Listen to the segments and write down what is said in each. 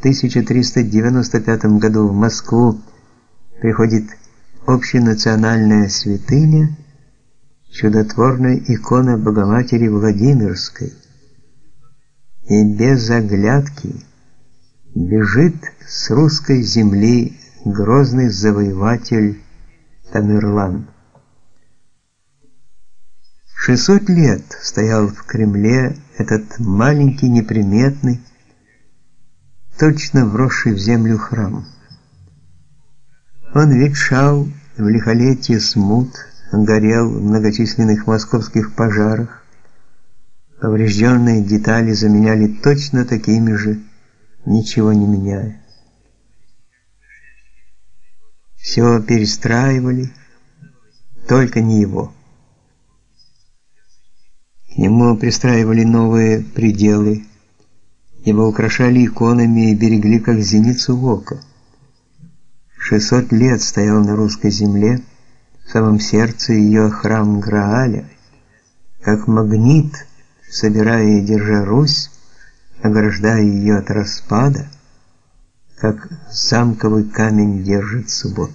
1395 году в Москву приходит общенациональная святыня, чудотворная икона Богоматери Владимирской, и без оглядки бежит с русской земли грозный завоеватель Тамерлан. 600 лет стоял в Кремле этот маленький неприметный, точно вросший в землю храм. Он ветшал в лихолетии смут, горел в многочисленных московских пожарах. Поврежденные детали заменяли точно такими же, ничего не меняя. Все перестраивали, только не его. К нему пристраивали новые пределы, его украшали иконами и берегли как зеницу ока. 600 лет стоял на русской земле, в самом сердце ее храм Грааля, как магнит, собирая и держа Русь, ограждая ее от распада, как замковый камень держит суббот.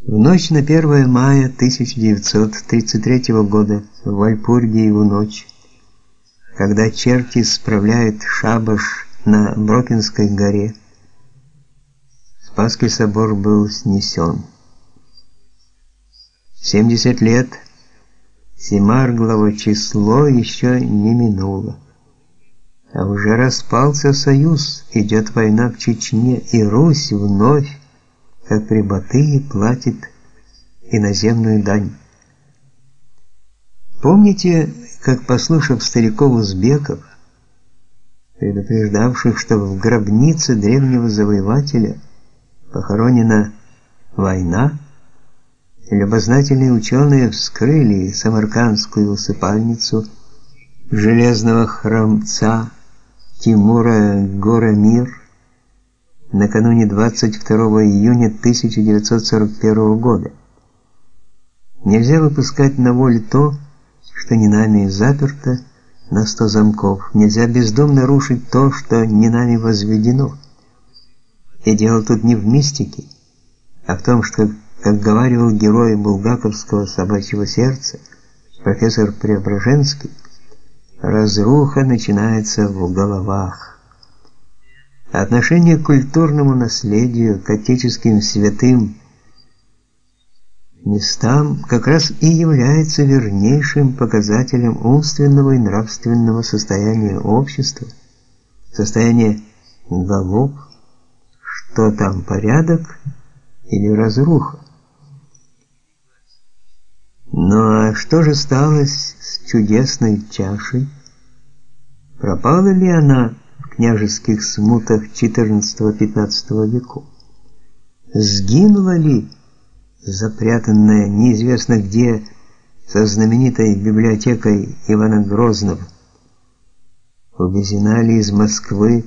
В ночь на 1 мая 1933 года в Вальпургиеву ночь, когда черти справляют шабаш на Брокинской горе, Спасский собор был снесен. 70 лет Семарглово число еще не минуло. А уже распался союз, идет война в Чечне, и Русь вновь, как при Батые, платит иноземную дань. Помните, как послушав стариков-узбеков, предупреждавших, что в гробнице древнего завоевателя похоронена война, любознательные ученые вскрыли самаркандскую усыпальницу железного храмца Тимура Горамир накануне 22 июня 1941 года. Нельзя выпускать на волю то, что не нами заперто на сто замков. Нельзя бездумно рушить то, что не нами возведено. И дело тут не в мистике, а в том, что, как говаривал герой булгаковского собачьего сердца, профессор Преображенский, разруха начинается в головах. Отношение к культурному наследию, к отеческим святым местам как раз и является вернейшим показателем умственного и нравственного состояния общества, состояния голов, что там порядок или разруха. Ну а что же стало с чудесной чашей? Пропала ли она в княжеских смутах XIV-XV веков? Сгинула ли, запрятанная неизвестно где со знаменитой библиотекой Ивана Грозного? Увезена ли из Москвы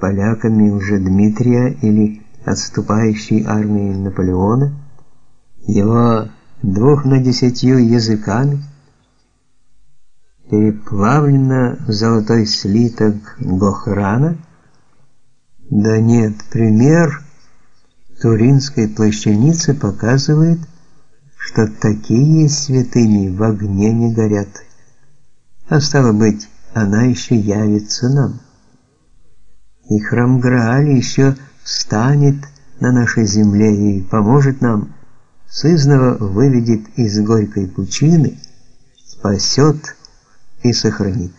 поляками уже Дмитрия или отступающей армией Наполеона, его двух на десятью языками, переплавлено в золотой слиток Гохрана? Да нет, пример Туринской плащаницы показывает, что такие святыни в огне не горят. А стало быть, она еще явится нам и храм Грааль еще встанет на нашей земле и поможет нам, сызново выведет из горькой пучины, спасет и сохранит.